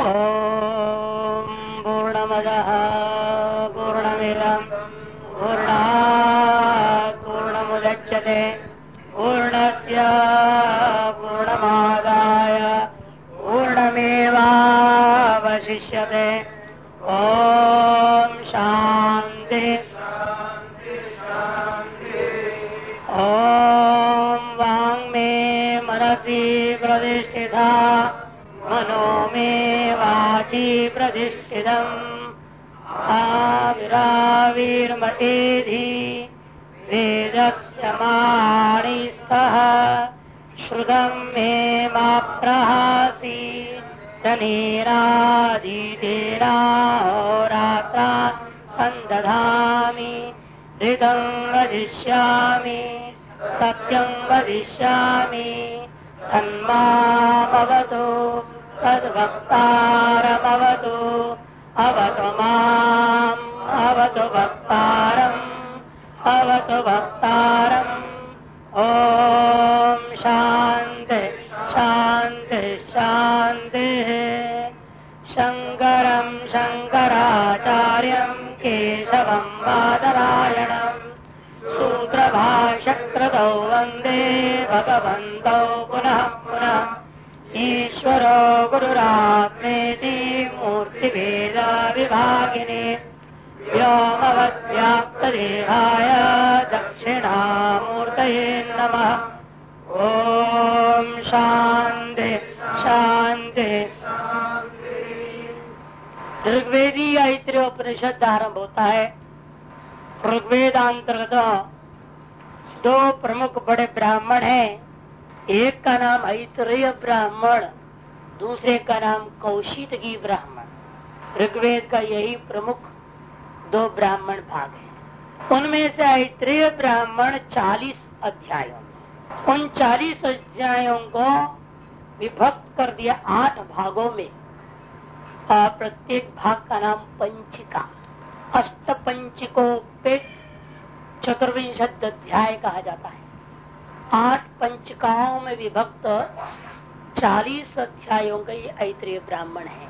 ॐ पूर्णमदः पूर्णमिदम् पूर्णा पूर्णमुदच्यते पूर्णस्य पूर्णमादाय पूर्णमेवावशिष्यते प्रतिष्ठितम् आविराविर्मतेधि वेदस्य माणिस्तः श्रुतम् मे मा प्रहासि शनीरादितेराहोरात्रा सन्दधामि। ऋतं वदिष्यामि। सत्यं वदिष्यामि। तन्मामवतु तद्भक्तारमवतु अवतु माम् अवतु भक्तारम् अवतु भक्तारम् ॐ शान्ति शान्ति शान्तिः। शङ्करम् शङ्कराचार्यम् केशवम् बादरायणम् सूत्रभाष्यकृतौ वन्दे भगवन्तौ पुनः पुनः। ईश्वरो गुरुरात्मेति मूर्तिभेदाविभागिने व्योमवद्व्याप्तदेहाय दक्षिणामूर्तये नमः। ॐ शान्ति शान्ति। ऋग्वेदी ऐत्रीय उपनिषद आरंभ होता है। ऋग्वेद अंतर्गत दो प्रमुख बड़े ब्राह्मण हैं। एक का नाम ऐतरेय ब्राह्मण दूसरे का नाम कौशित की ब्राह्मण। ऋग्वेद का यही प्रमुख दो ब्राह्मण भाग है। उनमें से ऐतरेय ब्राह्मण चालीस अध्यायों उन चालीस अध्यायों को विभक्त कर दिया आठ भागों में। और प्रत्येक भाग का नाम पंचिका। अष्ट पंचिको पे चतुर्विंशत अध्याय कहा जाता है। आठ पंचकाओं में विभक्त चालीस अध्यायों का ये ऐत्रीय ब्राह्मण है।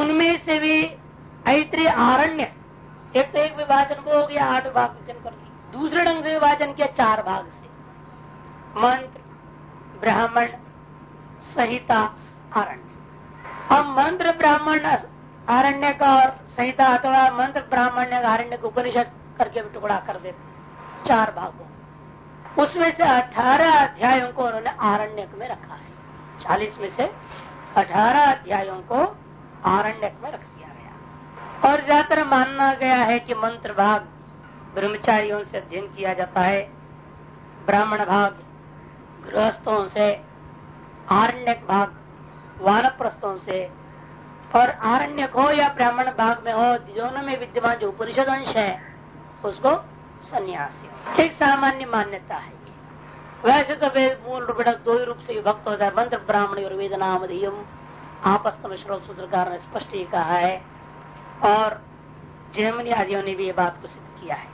उनमें से भी ऐत्रीय आरण्य, एक तो एक विभाजन वो हो गया, आठ भाग विभाजन कर दूसरे ढंग से विभाजन किया चार भाग से। मंत्र, ब्राह्मण, संहिता, आरण्य। अब मंत्र, ब्राह्मण, आरण्य का और संहिता अथवा मंत्र, ब्राह्मण, आरण्य को उपनिषद करके भी टुकड़ा कर देते चार भागों। उसमें से अठारह अध्यायों को उन्होंने आरण्यक में रखा है। चालीस में से अठारह अध्यायों को आरण्यक में रख दिया गया। और ज़्यादातर मानना गया है कि मंत्र भाग ब्रह्मचारियों से अध्ययन किया जाता है। ब्राह्मण भाग गृहस्थों से, आरण्यक भाग वानप्रस्थों से। और आरण्यक हो या ब्राह्मण भाग में हो, दोनों में विद्यमान जो उपनिषद अंश है, उसको सन्यासी एक सामान्य मान्यता है। वैसे तो वेद मूल रूप दो ही रूप से विभक्त होता है। मंत्र ब्राह्मण और वेद नाम आपस में सूत्रकार ने स्पष्ट ही कहा है, और जयमनी आदियों ने भी ये बात को सिद्ध किया है।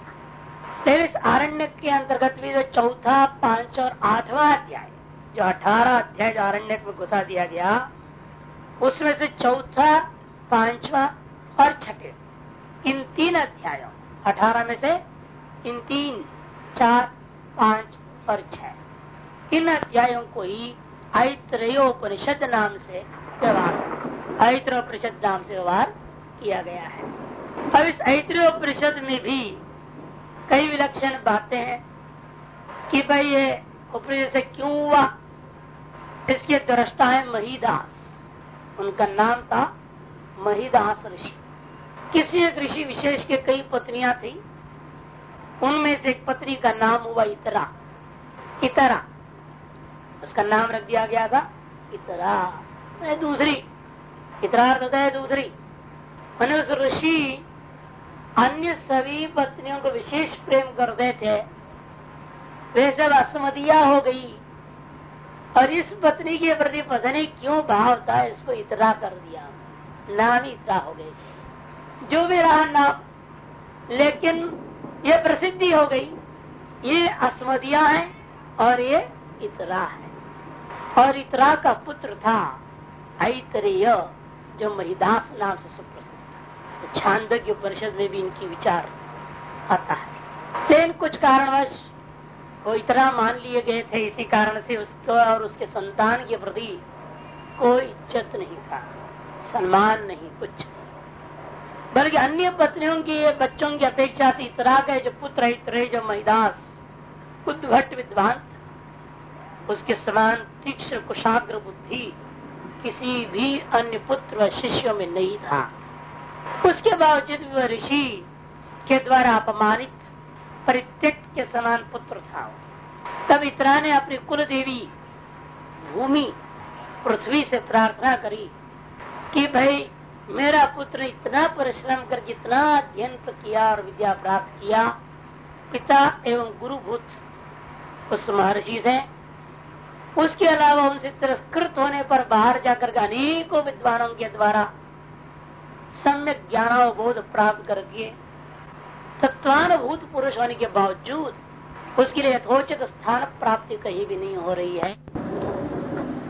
फिर इस आरण्य के अंतर्गत भी जो चौथा, पाँच और आठवां अध्याय, जो अठारह अध्याय जो आरण्य में घुसा दिया गया, उसमें से चौथा, पांचवा और छठे, इन तीन अध्यायों, अठारह में से इन तीन, चार, पाँच और छह। इन अध्यायों को ही ऐत्रोपनिषद नाम से व्यवहार, ऐत्रोपनिषद नाम से व्यवहार किया गया है। अब इस ऐत्रोपनिषद में भी कई विलक्षण बातें हैं कि भाई ये उपनिषद से क्यों हुआ? इसके दृष्टा है महीदास। उनका नाम था महीदास ऋषि। किसी एक ऋषि विशेष के कई पत्नियाँ थी। उनमें से एक पत्नी का नाम हुआ इतरा इतरा। उसका नाम रख दिया गया था इतरा। दूसरी। इतरा होता है दूसरी। मैंने उस ऋषि अन्य सभी पत्नियों को विशेष प्रेम करते थे। वे सब असमदिया हो गई। और इस पत्नी के प्रति पता नहीं क्यों भाव था, इसको इतरा कर दिया। नाम ही इतरा हो गए। जो भी रहा नाम, लेकिन ये प्रसिद्धि हो गई। ये अस्मदिया है और ये इतरा है। और इतरा का पुत्र था ऐतरेय, जो महिदास नाम से सुप्रसिद्ध था। तो छांदज्ञ परिषद में भी इनकी विचार आता है। लेकिन कुछ कारणवश वो इतना मान लिए गए थे, इसी कारण से उसको और उसके संतान के प्रति कोई इज़्ज़त नहीं था, सम्मान नहीं, कुछ बल्कि अन्य पत्नियों की, बच्चों की अपेक्षा से इतरा गए जो पुत्र इतरे जो महिदास, उद्भट विद्वान उसके समान तीक्ष्ण कुशाग्र बुद्धि किसी भी अन्य पुत्र व शिष्यों में नहीं था। उसके बावजूद वह ऋषि के द्वारा अपमानित, परित्यक्त के समान पुत्र था। तब इतना ने अपनी कुल देवी भूमि, पृथ्वी से प्रार्थना करी कि भाई, मेरा पुत्र इतना परिश्रम कर इतना अध्ययन किया और विद्या प्राप्त किया, पिता एवं गुरुभूत उस महर्षि से उसके अलावा उनसे तिरस्कृत होने पर बाहर जाकर के अनेकों विद्वानों के द्वारा सम्यक ज्ञानोबोध प्राप्त करके तत्वानुभूत पुरुष होने के बावजूद उसके लिए यथोचित स्थान प्राप्ति कहीं भी नहीं हो रही है।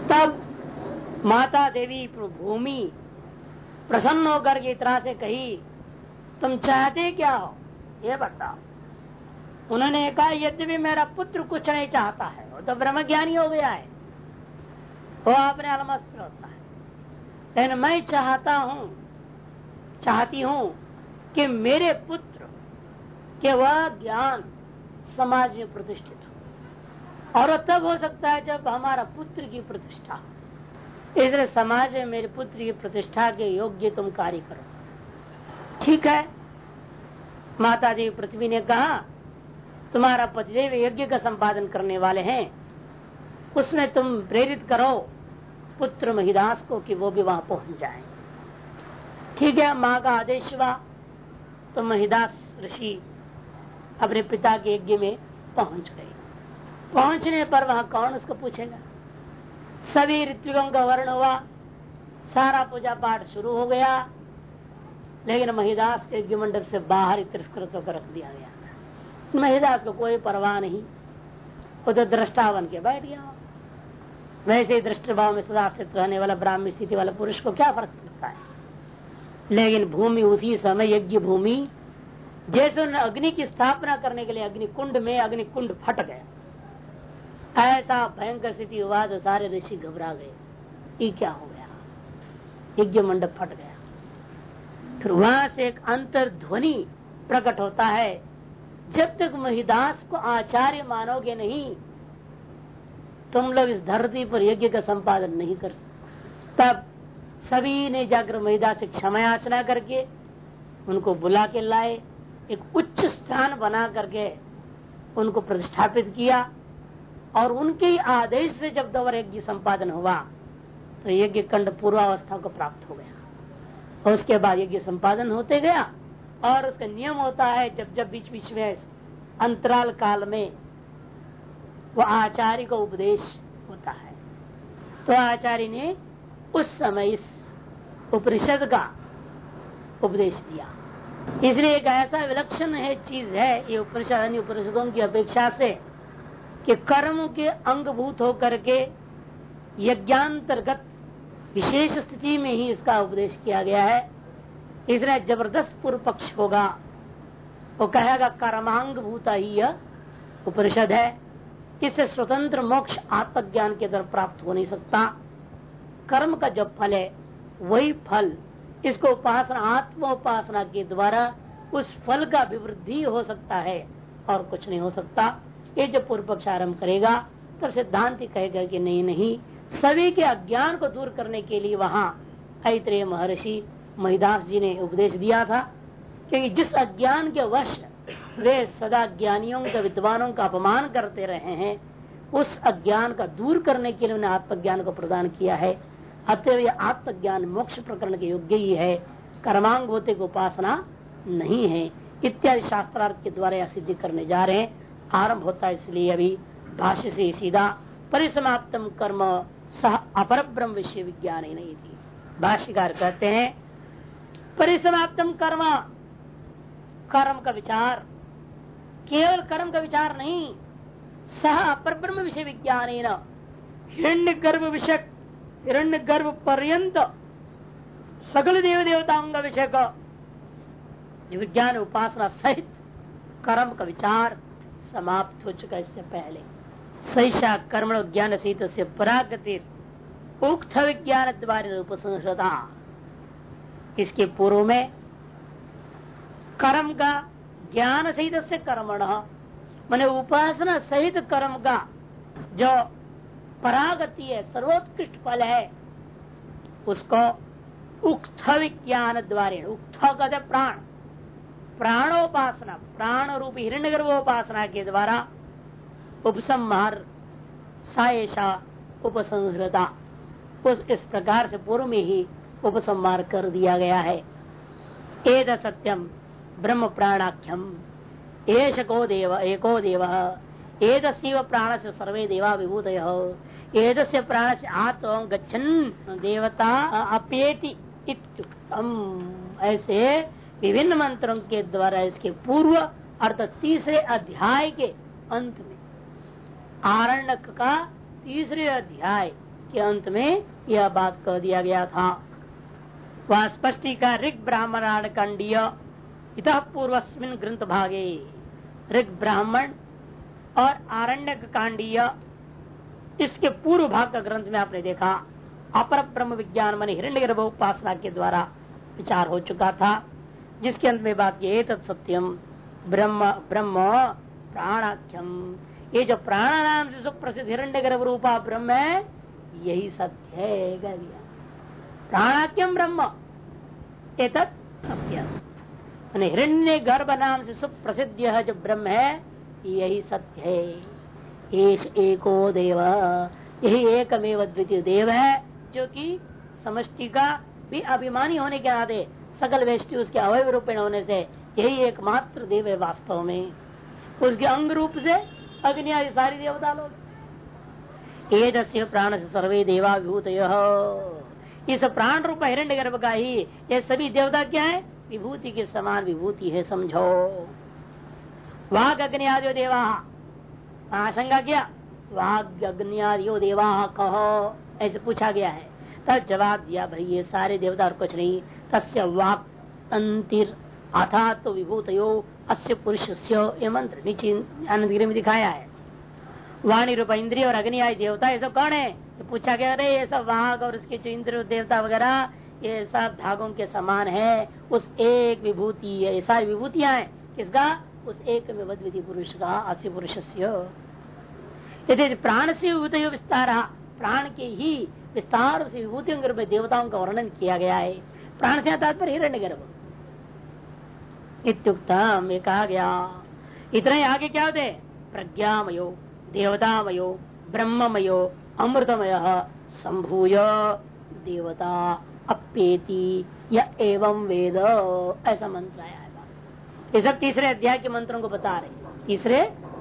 तब माता देवी भूमि प्रसन्न होकर के तरह से कही, तुम चाहते क्या हो? ये बताओ। उन्होंने कहा, यद्यपि मेरा पुत्र कुछ नहीं चाहता है तो ब्रह्म ज्ञानी हो गया है। वो अपने अलमस्त होता है। लेकिन मैं चाहता हूँ, चाहती हूँ कि मेरे पुत्र कि वह ज्ञान समाज में प्रतिष्ठित हो। और तब हो सकता है जब हमारा पुत्र की प्रतिष्ठा इसलिए समाज में मेरे पुत्र की प्रतिष्ठा के योग्य तुम कार्य करो। ठीक है? माता जी पृथ्वी ने कहा तुम्हारा पतिदेव यज्ञ का संपादन करने वाले हैं। उसमें तुम प्रेरित करो पुत्र महिदास को कि वो भी वहाँ पहुँच जाए। ठीक है माँ का आदेश हुआ। तो महिदास ऋषि अपने पिता के यज्ञ में पहुँच गए। पहुँचने पर वहाँ कौन उसको पूछेगा? सभी ऋतुओं का वर्ण हुआ। सारा पूजा पाठ शुरू हो गया। लेकिन महिदास के यज्ञ मंडप से बाहर तिरस्कृत होकर रख दिया गया। महिदास को कोई परवाह नहीं। वो तो दृष्टा बन के बैठ गया। वैसे ही दृष्ट भाव में सदा स्थित रहने वाला ब्राह्मी, स्थिति वाला पुरुष को क्या फ़र्क पड़ता है? लेकिन भूमि उसी समय यज्ञ भूमि, जैसे उन्होंने अग्नि की स्थापना करने के लिए अग्नि कुंड में अग्नि कुंड फट गया। ऐसा भयंकर स्थिति हुआ तो सारे ऋषि घबरा गए। ये क्या हो गया? यज्ञ मंडप फट गया। फिर वहाँ से एक अंतर ध्वनि प्रकट होता है। जब तक महिदास को आचार्य मानोगे नहीं, तुम लोग इस धरती पर यज्ञ का संपादन नहीं कर सकते। तब सभी ने जाकर महिदास से क्षमा याचना करके उनको बुला के लाए, एक उच्च स्थान बना करके उनको प्रतिष्ठापित किया और उनके आदेश से जब दौर यज्ञ संपादन हुआ तो यज्ञ कंड पूर्वावस्था को प्राप्त हो गया। और उसके बाद यज्ञ संपादन होते गया और उसका नियम होता है, जब जब बीच बीच में अंतराल काल में वो आचार्य का उपदेश होता है। तो आचार्य ने उस समय इस उपनिषद का उपदेश दिया। इसलिए एक ऐसा विलक्षण है चीज़ है, ये उपनिषद, अन्य उपनिषदों की अपेक्षा से, कि कर्म के अंगभूत होकर के यज्ञांतर्गत विशेष स्थिति में ही इसका उपदेश किया गया है। इसलिए ज़बरदस्त पूर्व पक्ष होगा। वो कहेगा, कर्मांग भूता ही उपनिषद है। इससे स्वतंत्र मोक्ष आत्मज्ञान के द्वारा प्राप्त हो नहीं सकता। कर्म का जो फल है, वही फल। इसको उपासना आत्म उपासना के द्वारा उस फल का अभिवृद्धि हो सकता है और कुछ नहीं हो सकता। ये जब पूर्व पक्ष आरंभ करेगा, तब सिद्धांत कहेगा कि नहीं नहीं। सभी के अज्ञान को दूर करने के लिए वहाँ ऐत्रेय महर्षि महिदास जी ने उपदेश दिया था क्योंकि जिस अज्ञान के वश वे सदा ज्ञानियों का विद्वानों का अपमान करते रहे हैं, उस अज्ञान का दूर करने के लिए उन्हें आत्मज्ञान को प्रदान किया है। अतएव यह आत्मज्ञान मोक्ष प्रकरण के योग्य ही है। कर्मांग होते की उपासना नहीं है। इत्यादि शास्त्रार्थ के द्वारा यह सिद्धि करने जा रहे हैं। आरंभ होता है इसलिए अभी भाष्य से सीधा, परिसमाप्तम कर्म सह अपर ब्रह्म विषय विज्ञान ही नहीं थी। भाष्यकार कहते हैं परिसमाप्तम कर्म। कर्म का विचार। केवल कर्म का विचार नहीं, सह अपर ब्रह्म विषय विज्ञान हिरण्य गर्भ विषय हिरण्य गर्भ पर्यंत सकल देव देवताओं का विषय का विज्ञान उपासना सहित कर्म का विचार समाप्त हो चुका इससे पहले। सैषा कर्म ज्ञान सहित से परागति उक्त विज्ञान द्वारा उपसंहृता इसके पूर्व में? कर्म का, ज्ञान सहित से कर्मण। मैंने उपासना सहित कर्म का, जो परागति है, सर्वोत्कृष्ट फल है, उसको उक्त विज्ञान द्वारे, उक्त कहते प्राण, प्राणोपासना प्राण रूप हिरण्य गर्भोपासना के द्वारा उपसंहार, सायशा उपसंस्कृता उस इस प्रकार से पूर्व में ही उपसंहार कर दिया गया है। एद सत्यम ब्रह्म प्राणाख्यम एश को देव, एको देव। एक प्राण से सर्वे देवा विभूत एक प्राण से आत्म गच्छन देवता अपेति ऐसे विभिन्न मंत्रों के द्वारा इसके पूर्व अर्थ तीसरे अध्याय के अंत में, आरण्यक का तीसरे अध्याय के अंत में यह बात कह दिया गया था। वह स्पष्टीका ऋग ब्राह्मण कंडीय इत पूर्वस्मिन ग्रंथ भागे ऋग ब्राह्मण और आरण्य कांडीय इसके पूर्व भाग का ग्रंथ में आपने देखा, अपर ब्रह्म विज्ञान मन हिरण्य गर्भ उपासना के द्वारा विचार हो चुका था, जिसके अंत में बात की सत्यम, ब्रह्म ब्रह्म, प्राणाख्यम। ये जो प्राण नाम से सुप्रसिद्ध हिरण्य गर्भ रूपा ब्रह्म है, यही सत्य है प्राणाख्यम ब्रह्म। सत्य हिरण्य गर्भ नाम से सुप्रसिद्ध है जो ब्रह्म है, यही सत्य है। एश एको देव। यही एकमेव द्वितीय देव है, जो कि समष्टि का भी अभिमानी होने के नाते सकल वेष्टि उसके अवय रूप होने से यही एकमात्र देव है वास्तव में। उसके अंग रूप से अग्नि आदि सारी देवता लोग। एक प्राण से सर्वे देवा विभूत इस प्राण रूप हिरण्य गर्भ का ही, ये सभी देवता क्या है? विभूति के समान विभूति है, समझो। वाघ अग्नि आदि देवा। आशंका किया? वाघ अग्नि आदि देवा, कहो। ऐसे पूछा गया है। तब जवाब दिया, भाई, ये सारे देवता और कुछ नहीं। तस्य वाक तंतिर अथा तो विभूत यो अस्य पुरुष ये मंत्र नीचे आनंद में दिखाया है। वाणी रूप इंद्रिय और अग्नि आदि देवता, ये सब कौन है? तो पूछा गया, अरे, ये सब वाघ और उसके जो इंद्र, देवता वगैरह, ये सब धागों के समान है। उस एक विभूति, ये सारी विभूतियाँ हैं। किसका? उस एक विधि पुरुष का अस्य पुरुष यदि प्राण से विभूत विस्तार, प्राण के ही विस्तार से विभूति गर्भ देवताओं का वर्णन किया गया है। प्राण से तात्पर्य हिरण्य गर्भ। इत्युक्तम, ये कहा गया, इतना ही आगे क्या होते प्रज्ञा मयो प्रज्ञामयो, देवतामयो, ब्रह्ममयो अमृतमय संभूय देवता अपेति या एवं वेद, ऐसा मंत्र आया ये सब तीसरे अध्याय के मंत्रों को बता रहे तीसरे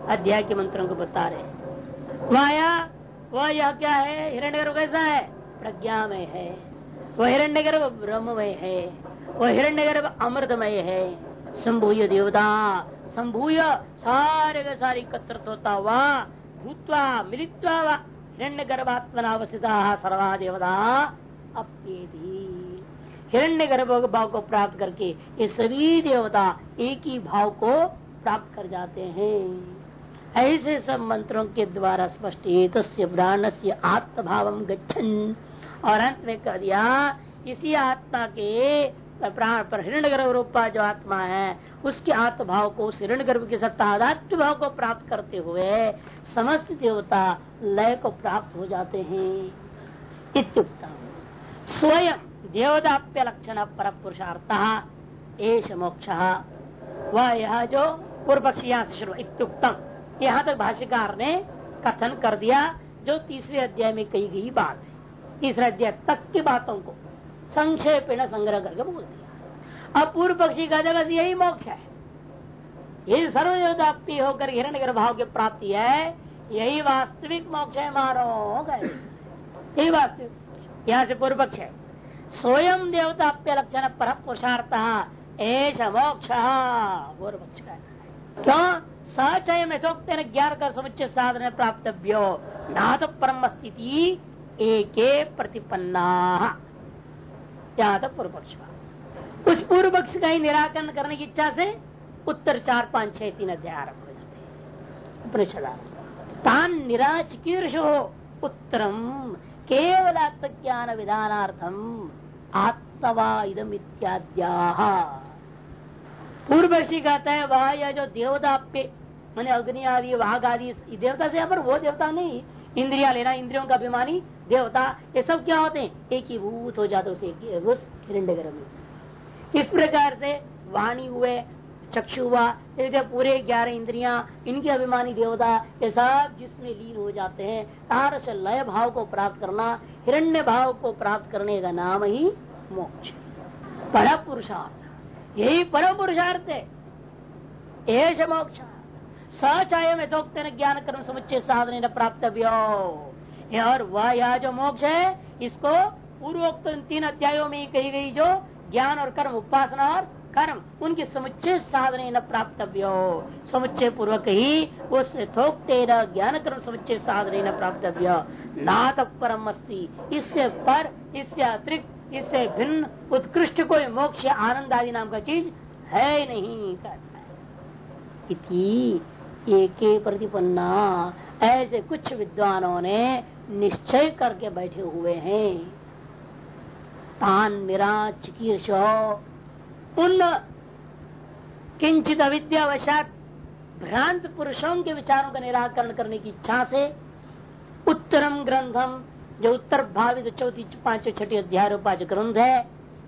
अध्याय के मंत्रों को बता रहे माया वह यह क्या है? हिरण्य कैसा है? प्रज्ञा में है। वह हिरण्य गर्भ ब्रह्ममय है। वह हिरण्य गर्भ अमृतमय है। संभूय देवता, संभूय सारे का सारी एकत्रित होता हुआ, भूतवा, मिलित्वा हिरण्य गर्भात्मनावस्थिता सर्वा देवता अप्येदी हिरण्य गर्भ भाव को प्राप्त करके ये सभी देवता एक ही भाव को प्राप्त कर जाते हैं। ऐसे सब मंत्रों के द्वारा स्पष्ट प्राण से आत्मभाव गच्छन। और अंत में कह दिया, इसी आत्मा के प्राण पर हिरण्य गर्भ रूपा जो आत्मा है उसके आत्मभाव को, उस हिरण्य गर्भ के सत्ता भाव को प्राप्त करते हुए समस्त देवता लय को प्राप्त हो जाते हैं। इत्युक्ता स्वयं देवदाप्य लक्षण पर पुरुषार्थ एश मोक्ष। वह यह जो पूर्व पक्षी इत्युक्तम। यहाँ तक भाष्यकार ने कथन कर दिया, जो तीसरे अध्याय में कही गई बात है। तीसरे अध्याय तक की बातों को संक्षेप संग्रह करके बोल दिया अब पूर्व पक्षी का बस यही मोक्ष है। यही सर्वदेवदाप्य होकर हिरण्य भाव की प्राप्ति है। यही वास्तविक मोक्ष है, मारो यही वास्तविक यहाँ से पूर्व पक्ष है। स्वयं देवता लक्षण पर पुरुषार्थ एश मोक्ष, पूर्व पक्ष का क्यों? सचय यथोक्त ज्ञान कर समुच्चय साधन प्राप्त प्राप्तव्यो। नाथ परम स्थिति एक प्रतिपन्ना। यहाँ तक पूर्व पक्ष उस पूर्व पक्ष का ही निराकरण करने की इच्छा से उत्तर चार, पाँच, छह, तीन अध्याय आरंभ हो जाते हैं। तान निराचकीर्ष हो उत्तरम, केवल आत्मज्ञान विधानार्थम, आत्मवा इदम इत्याद्या। पूर्वशी कहता है, वह, यह जो देवता पे मैंने अग्नि आदि वाघ आदि देवता से पर वो देवता नहीं। इंद्रिया लेना, इंद्रियों का अभिमानी देवता, ये सब क्या होते हैं? एक ही भूत हो जाते उसे हिरण्य में। इस प्रकार से वाणी हुए, चक्षु हुआ इसके पूरे ग्यारह इंद्रिया, इनके अभिमानी देवता, ये सब जिसमें लीन हो जाते हैं तार से लय भाव को प्राप्त करना, हिरण्य भाव को प्राप्त करने का नाम ही मोक्ष। पर पुरुषार्थ यही परम पुरुषार्थ है। एश मोक्ष। सचाय में तो ज्ञान कर्म समुच्चय साधन प्राप्त और वह यह जो मोक्ष है, इसको पूर्वोक्त तीन अध्यायों में कही गई जो ज्ञान और कर्म, उपासना और कर्म, उनके समुच्चय साधन न प्राप्तव्य। समुच्चय पूर्वक ही उस थोकते न ज्ञान कर्म समुच्चय साधन न प्राप्तव्य। नाथ परम अस्ती। इससे पर, इससे अतिरिक्त, इससे भिन्न, उत्कृष्ट कोई मोक्ष आनंद आदि नाम का चीज़ है नहीं। इति एक प्रतिपन्ना। ऐसे कुछ विद्वानों ने निश्चय करके बैठे हुए हैं। तान निरा चिकीर्ष उन किंचित अविद्यावशात भ्रांत पुरुषों के विचारों का निराकरण करने की इच्छा से उत्तरम ग्रंथम, जो उत्तर भावित चौथी पाँच छठी अध्याय पाँच ग्रंथ है,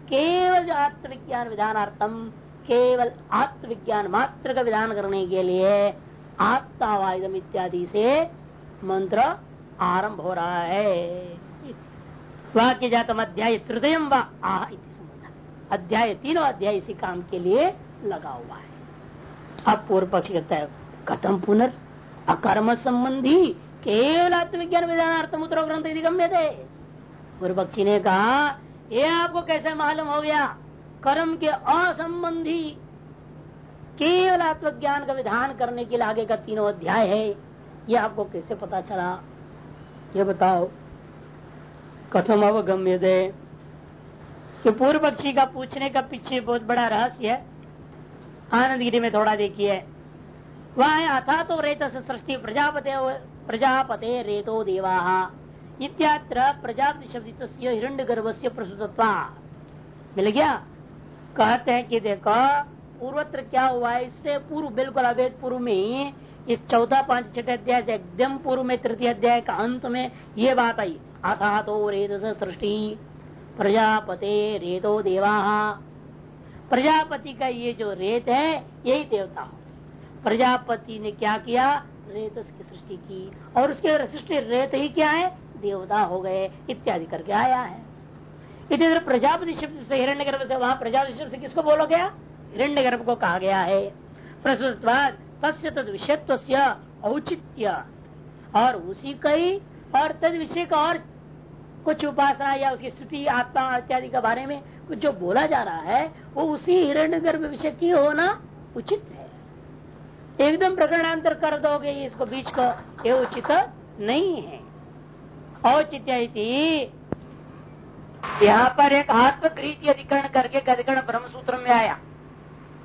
केवल आत्मविज्ञान विधानार्थम, केवल आत्मविज्ञान मात्र का विधान करने के लिए आत्मावादम इत्यादि से मंत्र आरंभ हो रहा है। वाक्य जातम अध्याय तृतीय व आह अध्याय तीनों अध्याय इसी काम के लिए लगा हुआ है। अब पूर्व पक्ष कहता है कथम पुनर्? अकर्म संबंधी केवल आत्मविज्ञान विधान उत्तर ग्रंथ गम्य थे पूर्व पक्षी ने कहा, ये आपको कैसे मालूम हो गया? कर्म के असंबंधी केवल आत्मज्ञान का विधान करने के लिए आगे का तीनों अध्याय है। ये आपको कैसे पता चला? ये बताओ। कथम अवगम्य दे कि पूर्व पक्षी का पूछने का पीछे बहुत बड़ा रहस्य है। आनंद गिरी में थोड़ा देखिए। वह अथा तो रेत सृष्टि प्रजापते प्रजापते रेतो देवा। इत्यात्र प्रजापति शब्द हिरण्य गर्भ से प्रसुतत्वा। मिल गया? कहते हैं कि देखो, पूर्वत्र क्या हुआ इससे पूर्व, बिल्कुल अवैध पूर्व में इस चौथा पाँच छठे अध्याय से एकदम पूर्व में तृतीय अध्याय का अंत में ये बात आई। अथा तो रेत सृष्टि, प्रजापते रेतो देवा। प्रजापति का ये जो रेत है, यही देवता प्रजापति ने क्या किया? रेत की सृष्टि की। और उसके सृष्टि रेत ही क्या है? देवता हो गए, इत्यादि करके आया है। इधर प्रजापति शब्द से हिरण्य गर्भ से, वहाँ प्रजापति शब्द से किसको बोलो गया हिरण्य गर्भ को कहा गया है। प्रस्तुत तस्य तद विषयत्व औचित्य। और उसी का ही और तद विषय का और कुछ उपासना या उसकी स्तुति, आत्मा इत्यादि के बारे में कुछ जो बोला जा रहा है, वो उसी हिरण्य गर्भ विषय की होना उचित है। एकदम प्रकरणांतर कर दोगे, इसको बीच को ये उचित नहीं है। औचित्य यहाँ पर एक आत्मक्रीति अधिकरण करके अधिकरण ब्रह्म सूत्र में आया।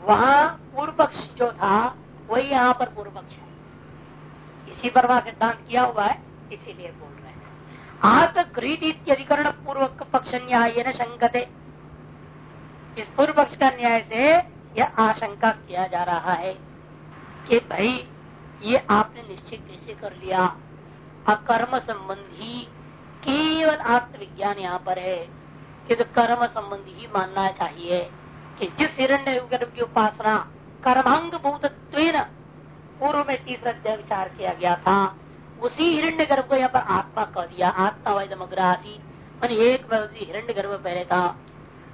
वहाँ पूर्व पक्ष जो था वही यहाँ पर पूर्व पक्ष है। इसी पर वहाँ सिद्धांत किया हुआ है, इसीलिए बोल आत्मक्रीतिकरण पूर्वक पक्ष न्याय न शंकते इस पूर्व पक्ष का न्याय से यह आशंका किया जा रहा है कि भाई, ये आपने निश्चित कैसे कर लिया? अकर्म संबंधी केवल आत्मविज्ञान यहाँ पर है कि तो कर्म संबंधी ही मानना चाहिए कि जिस हिरण्य की उपासना कर्मांग भूत पूर्व में तीसरा अध्याय विचार किया गया था उसी हिरण्य गर्भ को यहाँ पर आत्मा कह दिया। आत्मा वैदमग्रासी एक हिरण्य गर्भ पहले था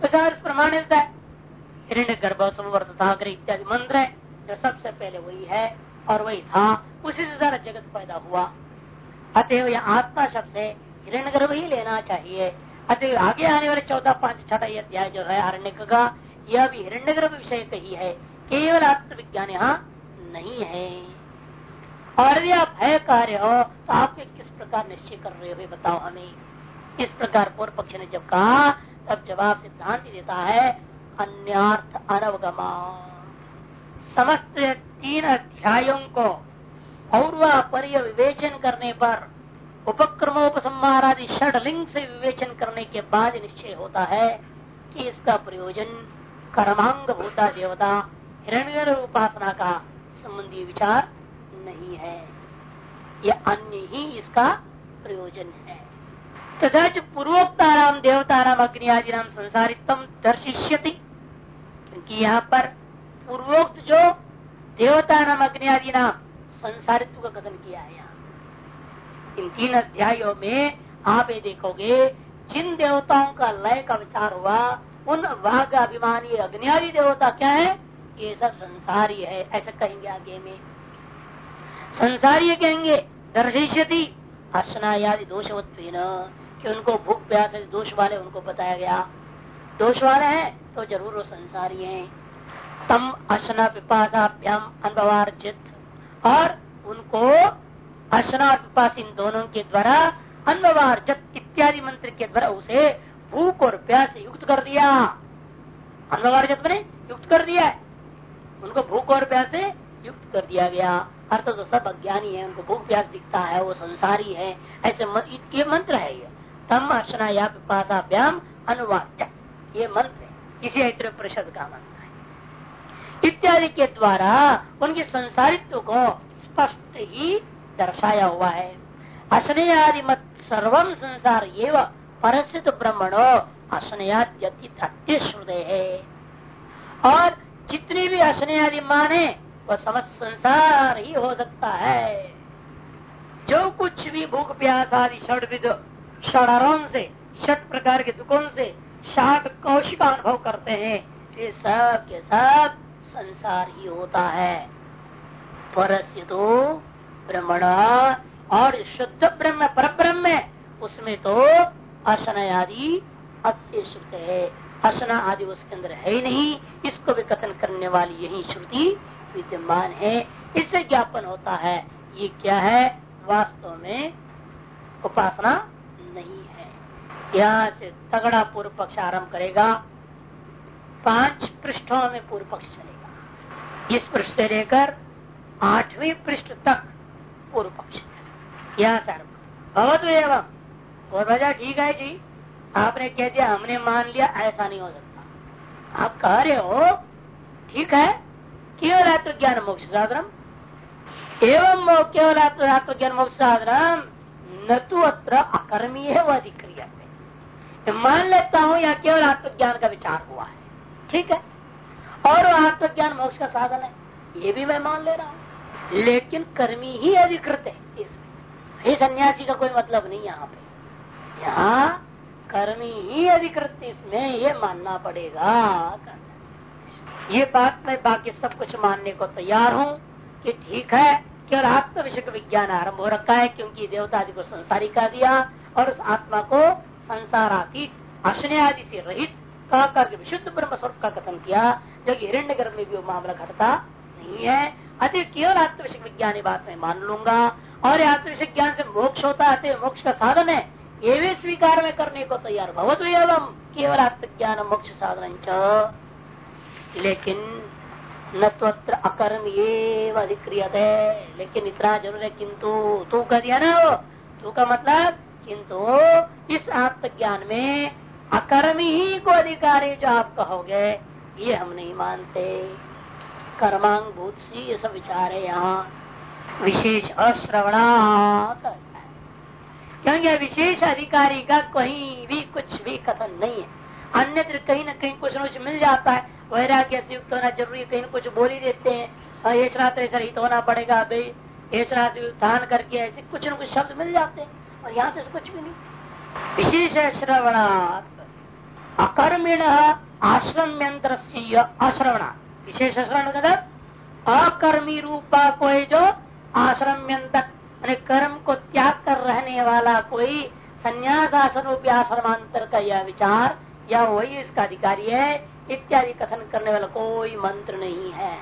तो प्रमाण है। हिरण्य गर्भ समवर्तता इत्यादि मंत्र है, जो सबसे पहले वही है और वही था। उसी से सारा जगत पैदा हुआ। अतएव यह आत्मा शब्द से हिरण्य गर्भ ही लेना चाहिए। अतएव आगे आने वाले चौदह पाँच छठा अध्याय जो है अरण्य का, यह भी हिरण्य गर्भ विषय ही है। केवल आत्मविज्ञान यहाँ नहीं है। और यदि आप भय कार्य हो तो आप किस प्रकार निश्चय कर रहे हो बताओ हमें। इस प्रकार पूर्व पक्ष ने जब कहा, तब जवाब सिद्धांत देता है, अन्यर्थ अनवगमा समस्त तीन अध्यायों को पूर्व पर्य विवेचन करने पर उपक्रमोपसंहारादि षडलिंग से विवेचन करने के बाद निश्चय होता है कि इसका प्रयोजन कर्मांग भूता देवता हिरण्य उपासना का संबंधी विचार नहीं है। यह अन्य ही इसका प्रयोजन है। तथा पूर्वोक्ताराम, देवताराम अग्नि आदि नाम संसारित्व दर्शिष्यति। क्योंकि यहाँ पर पूर्वोक्त जो देवता नाम अग्नि आदि नाम संसारित्व का कथन किया है यहाँ। इन तीन अध्यायों में आप ये देखोगे, जिन देवताओं का लय का विचार हुआ, उन वाघ अभिमानी अग्नि आदि देवता क्या है? ये सब संसारी है, ऐसा कहेंगे आगे में। संसारी कहेंगे, दर्शिष्यति हर्षणायादि दोषवत्व कि उनको भूख प्यास दोष वाले उनको बताया गया। दोष वाले हैं तो ज़रूर वो संसारी हैं। तम अशना पिपाशाभ्याम अनुभवार्जित और उनको अशना और पिपास इन दोनों के द्वारा अनुभवार्जित इत्यादि मंत्र के द्वारा उसे भूख और प्यास युक्त कर दिया। अनुभवार्जित मैंने युक्त कर दिया उनको भूख और प्यास से युक्त कर दिया गया। अर्थ तो सब अज्ञानी है, उनको भूख प्यास दिखता है, वो संसारी है। ऐसे ये मंत्र है ये। तम अर्चना या पिपाशाभ्याम अनुवाद ये मंत्र है। इसी ऐत्र परिषद का मंत्र है। इत्यादि के द्वारा उनके संसारित्व को स्पष्ट ही दर्शाया हुआ है। अशनयादि मत सर्वम संसार एवं परसित ब्रह्मणो अशनयाद श्रुदय है। और जितनी भी अशनयादि माने, वह समस्त संसार ही हो सकता है। जो कुछ भी भूख, प्यास आदि षडविद षडारों से, षट प्रकार के दुखों से शाट कौश का अनुभव करते हैं, ये सब के सब संसार ही होता है। परस्य तो ब्रह्मण और शुद्ध ब्रह्म पर ब्रह्म उसमें तो अशन आदि अत्युत है। असना आदि उसके अंदर है ही नहीं। इसको भी कथन करने वाली यही श्रुति विद्यमान है। इससे ज्ञापन होता है, ये क्या है? वास्तव में उपासना नहीं है। यहाँ से तगड़ा पूर्व पक्ष आरंभ करेगा। पाँच पृष्ठों में पूर्व पक्ष चलेगा। इस पृष्ठ से लेकर आठवीं पृष्ठ तक पूर्व पक्ष। यहाँ से आरंभ भगवत एवं। और ठीक है जी? आपने कह दिया, हमने मान लिया, ऐसा नहीं हो सकता। आप कह रहे हो, ठीक है, केवल आत्मज्ञान मोक्ष साधन एवं केवल आत्मज्ञान मोक्ष साधन न तो अत्र अकर्मी है, वह अधिक्रिया मान लेता हूँ या केवल आत्मज्ञान का विचार हुआ है। ठीक है? और आत्मज्ञान मोक्ष का साधन है, ये भी मैं मान ले रहा हूँ। लेकिन कर्मी ही अधिकृत है इसमें। ये सन्यासी का कोई मतलब नहीं यहाँ पे। यहाँ कर्मी ही अधिकृत इसमें ये मानना पड़ेगा ये बात मैं बाकी सब कुछ मानने को तैयार हूँ कि ठीक है केवल आत्म विषय विज्ञान आरंभ हो रखा है, क्योंकि देवता आदि को संसारी का दिया और उस आत्मा को संसारातीत अश्न आदि से रहित कह करके विशुद्ध ब्रह्म स्वरूप का कथन किया, जो कि हिरण्य गर्भ में भी वो मामला घटता नहीं है। अतः केवल आत्म विषय विज्ञान बात मैं मान लूँगा और आत्म विषय ज्ञान से मोक्ष होता है मोक्ष का साधन है। ये भी स्वीकार में करने को तैयार भगवत एवं, केवल आत्मज्ञान मोक्ष साधन लेकिन न तोत्र अकर्म ये अधिक्रियत। है लेकिन इतना ज़रूर है, किंतु तू कह दिया ना तू का मतलब किंतु इस आत्मज्ञान में अकर्मी ही को अधिकारी जो आप कहोगे, ये हम नहीं मानते। कर्मांग भूत सी ये सब विचार है यहाँ। विशेष अश्रवणा क्योंकि विशेष अधिकारी का कहीं भी कुछ भी कथन नहीं है। अन्य कहीं न कहीं कुछ न कुछ मिल जाता है। वैराग्य से युक्त होना ज़रूरी कहीं कुछ बोल ही देते हैं। ये श्रात हित होना पड़ेगा, भाई। ये श्रात उत्थान करके ऐसे कुछ न कुछ शब्द मिल जाते हैं, और यहाँ तो कुछ भी नहीं। विशेष श्रवणात्। अकर्मिण आश्रम यंत्र अश्रवणा विशेष श्रवण मतलब? अकर्मी रूपा कोई जो आश्रम यंत्र कर्म को त्याग कर रहने वाला कोई संन्यास आश्रम आश्रमांतर का यह विचार या वही इसका अधिकारी है, इत्यादि कथन करने वाला कोई मंत्र नहीं है।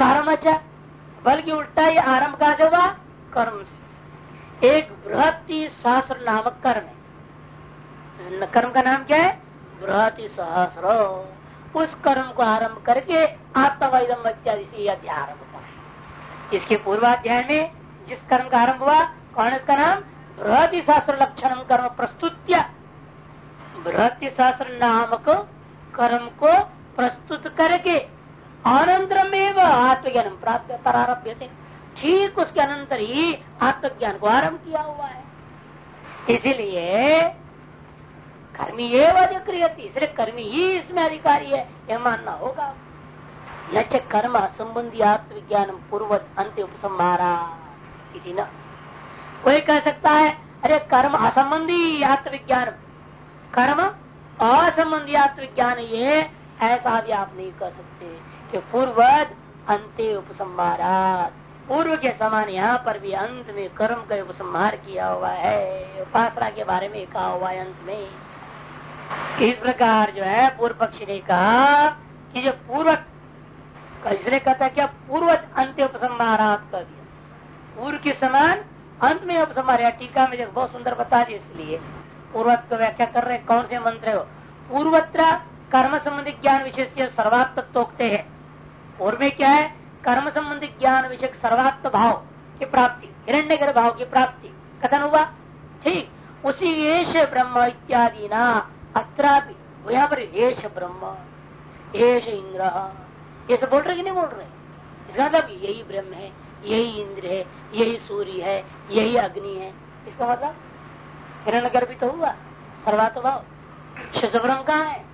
कर्म बल्कि उल्टा ही आरंभ का जो कर्म से। एक बृहति शास्त्र नामक कर्म है। कर्म का नाम क्या है? बृहति सहस्र। उस कर्म को आरंभ करके आत्मवादम इत्यादि से अध्याय आरंभ इसके पूर्वाध्याय में जिस कर्म का आरंभ हुआ, कौन है उसका नाम? बृहति शास्त्र लक्षण कर्म प्रस्तुत बृहति शास्त्र नामक कर्म को प्रस्तुत करके अनंतर में आत्मज्ञान प्राप्त प्रारभ्य थे ठीक उसके अनंतर ही आत्मज्ञान को आरंभ किया हुआ है। इसीलिए कर्मी ये क्रियती इसलिए कर्मी ही इसमें अधिकारी है, यह मानना होगा। न कर्म संबंधी आत्मविज्ञान पूर्व अंत्य उपसंहारा न। कोई कह सकता है, अरे कर्म असंबंधी आत्मविज्ञान। कर्म असंबंधी आत्मविज्ञान ये, ऐसा भी आप नहीं कह सकते कि पूर्वत अंत्य उपसंहारा पूर्व के समान यहाँ पर भी अंत में कर्म का उपसंहार किया हुआ है, उपासना के बारे में कहा हुआ है अंत में। इस प्रकार जो है, पूर्व पक्षी ने कहा कि जो पूर्व, इसलिए कहता है क्या पूर्व अंत्य उपसंहारात कर दिया। पूर्व के समान, अंत में उपसंहार टीका में बहुत सुंदर बता दिया इसलिए। पूर्वत व्याख्या कर रहे कौन से मंत्र हो पूर्वत्र कर्म संबंधी ज्ञान विशेष सर्वात्मत्वोक्ते है। पूर्व में क्या है? कर्म संबंधी ज्ञान विषय सर्वात्म भाव की प्राप्ति हिरण्य भाव की प्राप्ति। कथन हुआ? ठीक। उसी येष ब्रह्म इत्यादि ना अत्रा यहाँ पर येष ब्रह्म येष इंद्र। ये सब बोल रहे कि नहीं बोल रहे इसका मतलब यही ब्रह्म है। यही इंद्र है, यही सूर्य है, यही अग्नि है। इसका मतलब हिरण्य भी तो हुआ, सर्वात्म भाव शुद्ध ब्रह्म कहाँ है?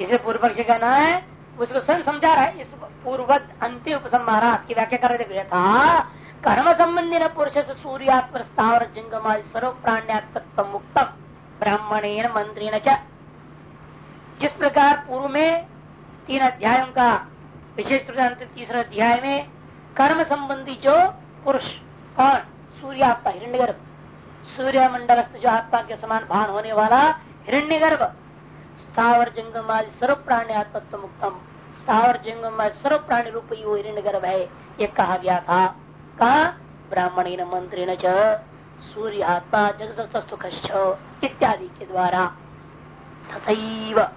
इसे पूर्व पक्ष कहना है, उसको स्वयं समझा रहा है, इस पूर्वत अंत्य उपसंहारा की व्याख्या कर रहे था कर्म संबंधी न पुरुष से सूर्यात प्रस्ताव जंगमा सर्व प्राण्यात्म मुक्त ब्राह्मण मंत्री जिस प्रकार पूर्व में तीन अध्यायों का विशेष तीसरा अध्याय में कर्म संबंधी जो पुरुष कौन सूर्य आत्मा हिरण्य गर्भ सूर्य मंडल जो आत्मा के समान भान होने वाला हिरण्य गर्भ स्थावर जंगम आदि सर्व प्राणी आत्मत्व मुक्तम स्थावर जंगम सर्व प्राणी रूप ही वो हिरण्य गर्भ है, ये कहा गया था। कहा? ब्राह्मणी न मंत्री न सूर्य आत्मा जगत इत्यादि के द्वारा। तथैव,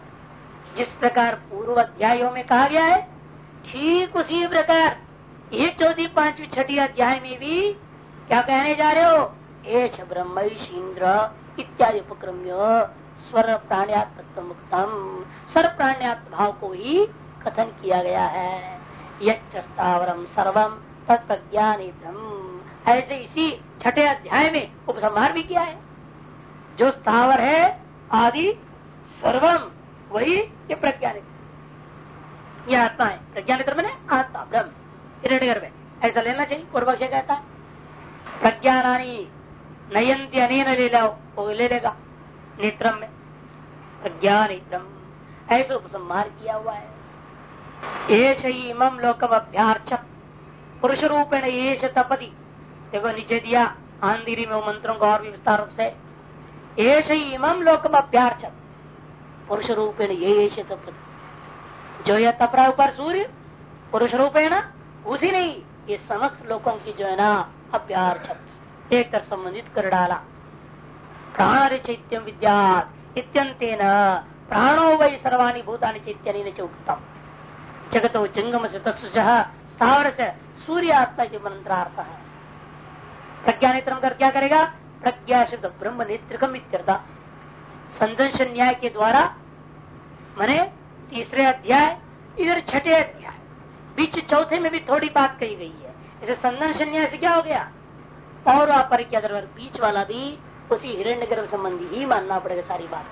जिस प्रकार पूर्व अध्यायों में कहा गया है, ठीक उसी प्रकार ये चौथी पांचवी छठी अध्याय में भी क्या कहने जा रहे हो? एच ब्रह्म इंद्र इत्यादि उपक्रम्य स्वर प्राण्यात्म सर्व प्राण्यात्म भाव को ही कथन किया गया है। यवरम सर्वम तत्ज्ञान ऐसे इसी छठे अध्याय में उपसंहार भी किया है। जो स्थावर है, आदि सर्वम, वही ये प्रज्ञानित। ये आत्मा है। प्रज्ञानित मैंने आत्मा ब्रह्म। हिरण्य ऐसा लेना चाहिए पूर्व से कहता है। प्रज्ञानी नयंती अनेन ले लो वो ले लेगा नेत्रम में। प्रज्ञान ऐसे उपसंहार किया हुआ है। एश ही इमम लोकम अभ्यार्च पुरुष रूपेण एश तपति। देखो, नीचे दिया आंधीरी में मंत्रों को और भी विस्तार रूप से। एश ही इमम लोकम अभ्यार्च पुरुष रूपेण ये तपति। जो यह तपरा ऊपर, सूर्य पुरुष रूपेण उसी नहीं ये समस्त लोगों की जो है ना अभ्यार्थ एक तरह संबंधित कर डाला। प्राण चैत्यम विद्या इत्यंतेन प्राणो वही सर्वाणी भूतानि चैत्यन उत्तम जगत जंगम से स्थावर से सूर्य आत्मा के मंत्रार्थ है प्रज्ञा नेत्र कर क्या करेगा? प्रज्ञा शब्द ब्रह्म नेत्रकम इत्यर्थ। संदर्शन न्याय के द्वारा, मैंने तीसरे अध्याय इधर छठे अध्याय। बीच चौथे में भी थोड़ी बात कही गई है। इसे संदन से क्या हो गया? और पर बीच वाला भी उसी हिरण्य गर्भ संबंधी ही मानना पड़ेगा सारी बात।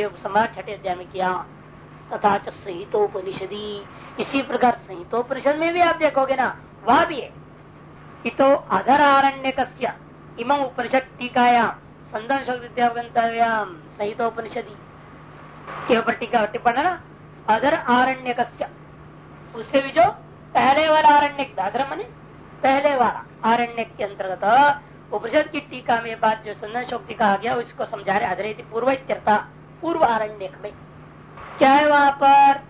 है उपसंहार छठे अध्याय में किया। तथा संहितोपनिषदी। इसी प्रकार संहितोपनिषद में भी आप देखोगे ना, वह भी है। इतो अधर आरण्य कस्य इम उपनिषद टीकाया। संदन विद्यावंतव्याम संहितोपनिषदी। के ऊपर टीका टिप्पण ना अधर आरण्य उससे भी जो पहले वाला आरण्य अधर मने पहले वाला आरण्य के अंतर्गत उपनिषद की टीका में बात जो संदन शोक्ति कहा गया, उसको समझा रहे अधरे पूर्व पूर्व आरण्य में क्या है वहाँ पर?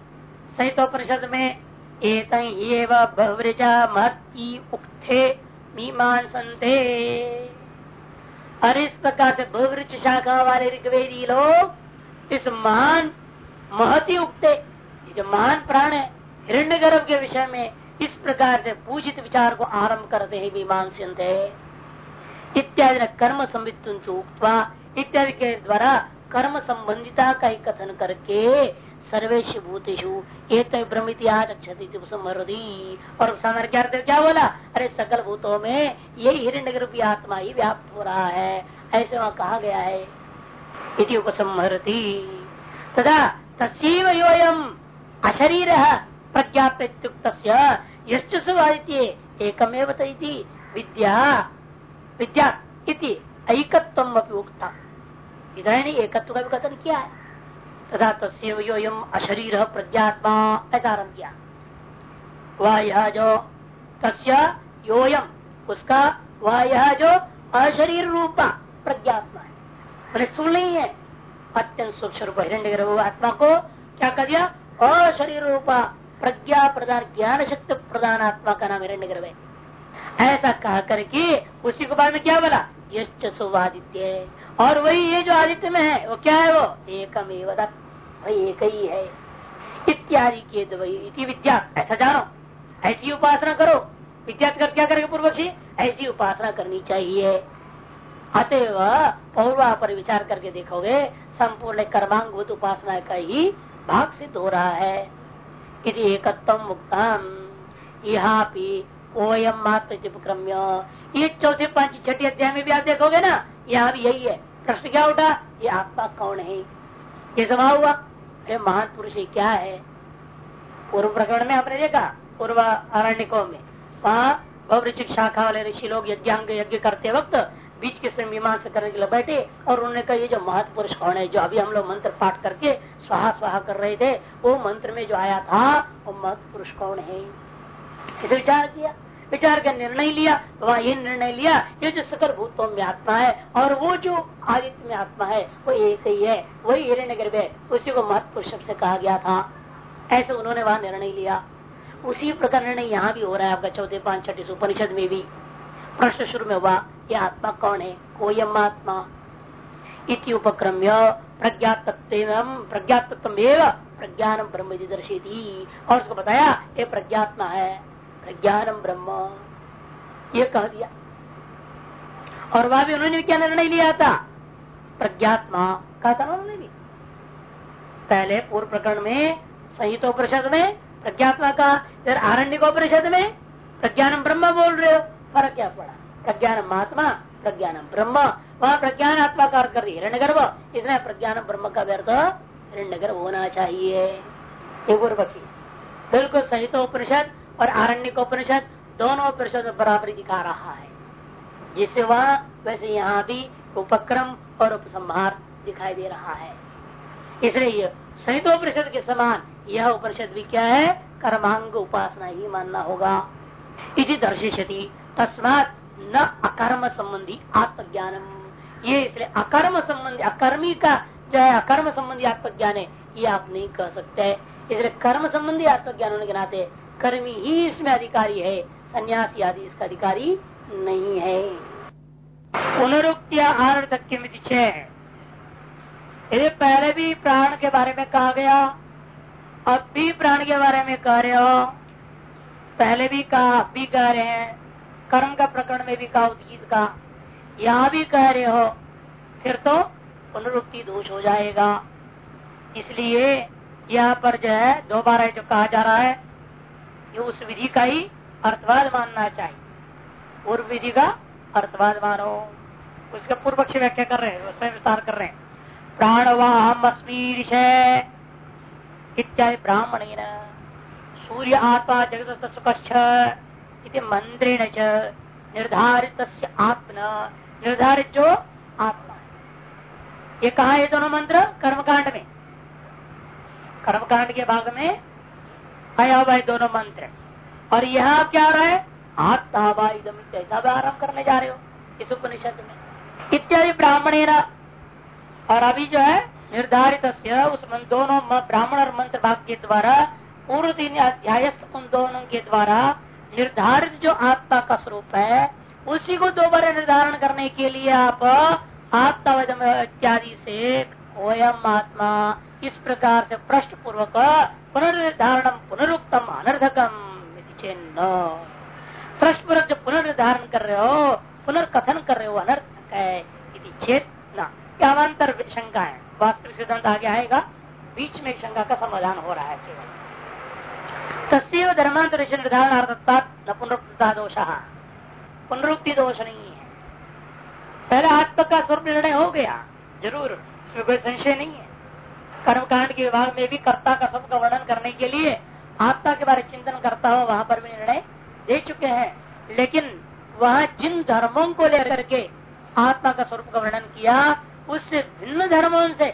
सहितोपनिषद में एक महती उक्थे मीमांसते और इस प्रकार से बहुवृक्ष शाखा वाले ऋग्वेदी लोग इस महान महति उगते जो महान प्राण है, हिरण्य गर्भ के विषय में इस प्रकार से पूजित विचार को आरंभ करते हैं मीमांसंत इत्यादि कर्म संबित इत्यादि के द्वारा कर्म संबंधिता का ही कथन करके सर्वेश भूतेषु एक ब्रह्मित और समर क्या क्या बोला? अरे सकल भूतों में यही हिरण्य आत्मा ही व्याप्त हो रहा है, ऐसे वहाँ कहा गया है। इति उपसंहरती। तथा तस्व योयम अशरीर प्रज्ञा प्रत्युक्त एकमेव विद्या विद्या इति ऐकत्व उक्ता इधर एकत्व का भी कथन किया? है तथा तस्व योयम अशरीर प्रज्ञात्मा ऐसा आरंभ किया। वह यह जो तस्य योयम उसका वह यह जो अशरीर रूपा प्रज्ञात्मा। मैंने सुन नहीं है। अत्यंत सूक्ष्म रूप हिरण्य आत्मा को क्या कर दिया? अशरीर रूपा, प्रज्ञा प्रदान ज्ञान शक्ति प्रदान आत्मा का नाम हिरण्य गर्भ है। ऐसा कह करके उसी को बाद में क्या बोला? यश्च सुवादित्य और वही ये जो आदित्य में है, वो क्या है वो? एकम वही एक ही है। इत्यादि के वही विद्या। ऐसा जानो। ऐसी उपासना करो। विद्या कर क्या करेगा पूर्व पक्षी ऐसी उपासना करनी चाहिए। अतएव पौर्वा पर विचार करके देखोगे, संपूर्ण कर्मांगभूत उपासना का ही भाग सिद्ध हो रहा है। यदि एकत्व मुक्तम। यहाँ भी ओयम मात्र उपक्रम्य चौथे पाँच, छठी अध्याय में भी आप देखोगे ना, यहाँ भी यही है। प्रश्न क्या उठा? ये आत्मा कौन है? ये समा हुआ? अरे महान पुरुष क्या है? पूर्व प्रकरण में आपने देखा, पूर्व अरण्यकों में। वहाँ भवृचिक शाखा वाले ऋषि लोग यज्ञांग यज्ञ करते वक्त बीच के मीमांसा करने के लिए बैठे और उन्होंने कहा, ये जो महत्व पुरुष कौन है, जो अभी हम लोग मंत्र पाठ करके स्वाहा स्वाहा कर रहे थे, वो मंत्र में जो आया था, वो महत्व पुरुष कौन है। इसे विचार किया, विचार का निर्णय लिया तो वहाँ ये निर्णय लिया ये जो सकल भूतों में आत्मा है और वो जो आदित्य में आत्मा है, वो एक ही है, वही हिरण्य गर्भ है, उसी को महत्व शब्द से कहा गया था। ऐसे उन्होंने वहाँ निर्णय लिया। उसी प्रकार निर्णय यहाँ भी हो रहा है, आपका चौथे पाँच छठे उपनिषद में भी। प्रश्न शुरू में हुआ ये आत्मा कौन है कोयम आत्मा इति उपक्रम्य प्रज्ञा तत्व प्रज्ञा तत्व प्रज्ञान ब्रह्म दर्शी थी और उसको बताया ये प्रज्ञात्मा है ज्ञानम ब्रह्म। ये कह दिया। और वह भी उन्होंने क्या निर्णय लिया था? प्रज्ञात्मा कहा था उन्होंने भी। पहले पूर्व प्रकरण में संहितोपरिषद में प्रज्ञात्मा का फिर आरण्यकोपरिषद में प्रज्ञानम ब्रह्म बोल रहे हो। फ़र्क क्या पड़ा? प्रज्ञान महात्मा प्रज्ञानम ब्रह्म। वहाँ प्रज्ञान आत्मा कार कर रही हिरण्य गर्भ इसलिए प्रज्ञान ब्रह्म का व्यर्थ हिरण्य गर्भ होना चाहिए। पूर्व बिल्कुल संहितोपरिषद और आरण्य उपनिषद दोनों उपनिषद में बराबरी दिखा रहा है। जिससे वह वैसे यहाँ भी उपक्रम और उपसंहार दिखाई दे रहा है। इसलिए संहितोपनिषद के समान यह उपनिषद भी क्या है? कर्मांग उपासना ही मानना होगा। इति दर्शिष्यति। तस्मात न अकर्म संबंधी आत्मज्ञानम। ये इसलिए अकर्म संबंधी, अकर्मी का जो है, अकर्म संबंधी आत्मज्ञान है, ये आप नहीं कह सकते। इसलिए कर्म संबंधी आत्मज्ञान होने के नाते कर्मी ही इसमें अधिकारी है, सन्यासी आदि इसका अधिकारी नहीं है। पुनरुक्तिया आनर्दक्य ये पहले भी प्राण के बारे में कहा गया, अब भी प्राण के बारे में कह रहे हो। पहले भी कहा, अब भी कह रहे हैं। कर्म का प्रकरण में भी कहा, उदगीत का, यहाँ भी कह रहे हो, फिर तो पुनरुक्ति दोष हो जाएगा। इसलिए यहाँ पर जो है दोबारा जो कहा जा रहा है ये उस विधि का ही अर्थवाद मानना चाहिए। पूर्व विधि का अर्थवाद मानो। उसका पूर्व पक्ष व्याख्या कर रहे हैं स्वयं विस्तार कर रहे हैं। प्राणवाहम अस्मी इत्यादि ब्राह्मण सूर्य आत्मा जगत सुख मंत्रेण च निर्धारित आत्मा। निर्धारित जो आत्मा ये कहा है दोनों मंत्र? कर्मकांड में। कर्मकांड के भाग में आया भाई दोनों मंत्र। और यहाँ क्या रहा है? आत्मावादम ऐसा भी आरंभ करने जा रहे हो इस उपनिषद में। इत्यादि ब्राह्मण और अभी जो है निर्धारित उस दोनों ब्राह्मण और मंत्र भाग के द्वारा पूर्व दिन अध्याय उन दोनों के द्वारा निर्धारित जो आत्मा का स्वरूप है, उसी को दोबारा निर्धारण करने के लिए आप आत्मवदम इत्यादि से ओयम आत्मा, इस प्रकार से प्रश्न पूर्वक पुनर्निर्धारण पुनरुक्तम अनर्धकम चिन्ह। प्रश्न पूर्वक जो पुनर्निर्धारण कर रहे हो, पुनर्कथन कर रहे हो, अनर्थक है चेतना अवान्तर शंका है। वास्तविक सिद्धांत आगे आएगा। बीच में शंका का समाधान हो रहा है केवल। तस्व धर्मांतर निर्धारण न पुनरुक्ता दोष। पुनरुक्ति दोष नहीं है। पहले आत्मा का स्वरूप निर्णय हो गया। ज़रूर, इसमें कोई संशय नहीं है। कर्मकांड के विभाग में भी कर्ता का स्वरूप का वर्णन करने के लिए आत्मा के बारे चिंतन करता हो वहाँ पर भी निर्णय दे चुके हैं। लेकिन वह जिन धर्मों को लेकर के आत्मा का स्वरूप का वर्णन किया, उससे भिन्न धर्मों से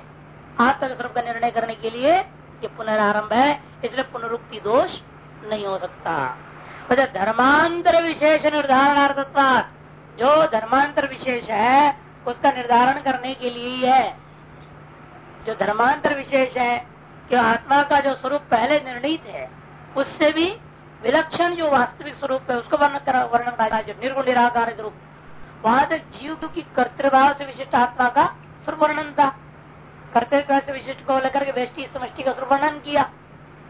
आत्मा के स्वरूप का निर्णय करने के लिए ये पुनरारंभ है। इसलिए पुनरुक्ति दोष नहीं हो सकता। धर्मांतर विशेष निर्धारण जो धर्मांतर विशेष है, उसका निर्धारण करने के लिए ही जो धर्मांतर विशेष है, कि आत्मा का जो स्वरूप पहले निर्णित है, उससे भी विलक्षण जो वास्तविक स्वरूप है, उसको वर्णन वर्णन जो निर्गुण, निराकार रूप। वहाँ तक जीव की कर्तृभाव से विशिष्ट आत्मा का स्वरूप वर्णन था। कर्तव्य से विशिष्ट को लेकर के वृष्टि समष्टि का स्वरूप वर्णन किया।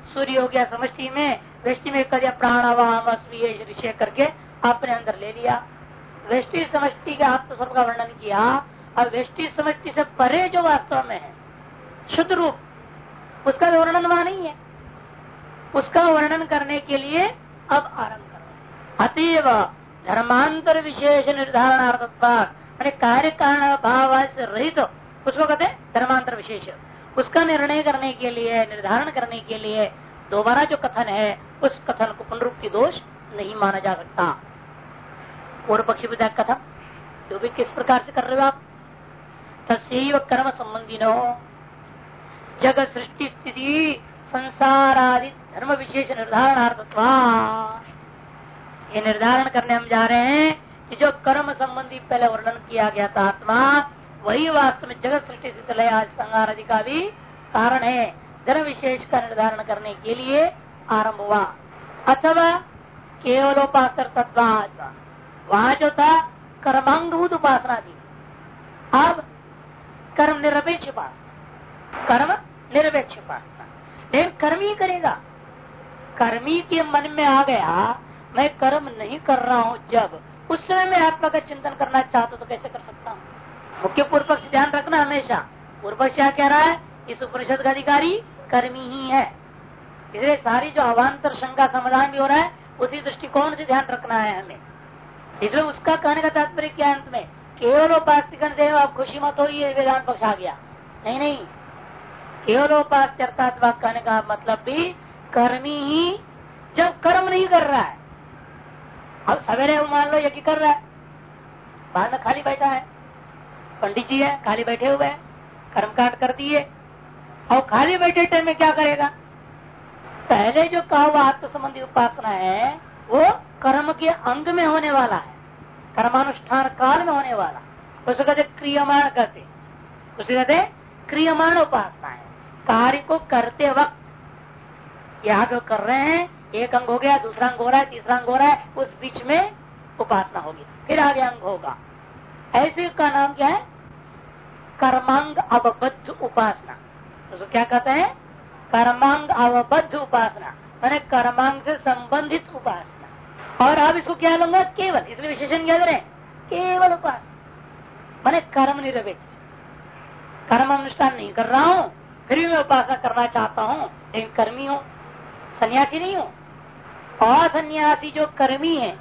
सूर्य हो गया समष्टि में वृष्टि में कर दिया प्राण ऋषि करके अपने अंदर ले लिया। वृष्टि समष्टि के आत्म स्वरूप का वर्णन किया और वृष्टि समष्टि से परे जो वास्तव में है शुद्ध रूप उसका वर्णन वहाँ नहीं है। उसका वर्णन करने के लिए अब आरंभ करो। अतएव धर्मांतर विशेष निर्धारण कार्य कारण भाव से रहित तो, उसको कहते धर्मांतर विशेष। उसका निर्णय करने के लिए, निर्धारण करने के लिए दोबारा जो कथन है, उस कथन को पुनरुक्ति दोष नहीं माना जा सकता। और पक्षी विधायक कथन जो भी किस प्रकार से कर रहे हो आप? तस्व कर्म संबंधी न हो सृष्टि स्थिति संसार आदि धर्म विशेष निर्धारणार्थत्व ये निर्धारण करने हम जा रहे हैं कि जो कर्म संबंधी पहले वर्णन किया गया था आत्मा वही वास्तव में जगत सृष्टि से लय आज संहार आदि का भी कारण है। धर्म विशेष का निर्धारण करने के लिए आरंभ हुआ। अथवा केवलोपासर तत्व वहाँ जो था, कर्मांगभूत उपासना थी। अब कर्म निरपेक्ष उपासना। कर्म निरपेक्ष उपासना। लेकिन कर्म ही करेगा। कर्मी के मन में आ गया, मैं कर्म नहीं कर रहा हूँ जब। उस समय मैं आत्मा का चिंतन करना चाहता तो कैसे कर सकता हूँ? मुख्य पूर्व पक्ष ध्यान रखना हमेशा। पूर्व पक्ष क्या कह रहा है, इस उपनिषद का अधिकारी कर्मी ही है। इसलिए सारी जो अवान्तर शंका समाधान भी हो रहा है, उसी दृष्टिकोण से ध्यान रखना है हमें। इसलिए उसका कहने का तात्पर्य क्या अंत में? केवल उपास्तिकन से आप खुशी मत हो ये वेदांत पक्ष आ गया। नहीं नहीं। केवल उपास कहने का मतलब भी कर्मी ही जब कर्म नहीं कर रहा है। अब सवेरे वो मान लो यज्ञ कर रहा है। बाद में खाली बैठा है। पंडित जी है, खाली बैठे हुए हैं कर्म कांड कर दिए और खाली बैठे टाइम में क्या करेगा? पहले जो कहा हुआ आत्म संबंधी उपासना है, वो कर्म के अंग में होने वाला है। कर्मानुष्ठान काल में होने वाला उसको कहते क्रियमाण कहते उसे कहते क्रियमाण उपासना है। कार्य को करते वक्त यहाँ जो कर रहे हैं, एक अंग हो गया, दूसरा अंग हो रहा है, तीसरा अंग हो रहा है, उस बीच में उपासना होगी। फिर आगे अंग होगा। ऐसे का नाम क्या है? कर्मांग अवबद्ध उपासना। तो क्या कहते हैं? कर्मांग अवबद्ध उपासना, मैंने कर्मांग से संबंधित उपासना। और आप इसको क्या लूँगा? केवल, इसलिए विशेषण क्या करें केवल उपासना। मैंने कर्म निरपेक्ष। कर्म अनुष्ठान नहीं कर रहा हूँ, फिर भी मैं उपासना करना चाहता हूँ, लेकिन कर्मी हूँ, सन्यासी नहीं हूँ। असन्यासी जो कर्मी है,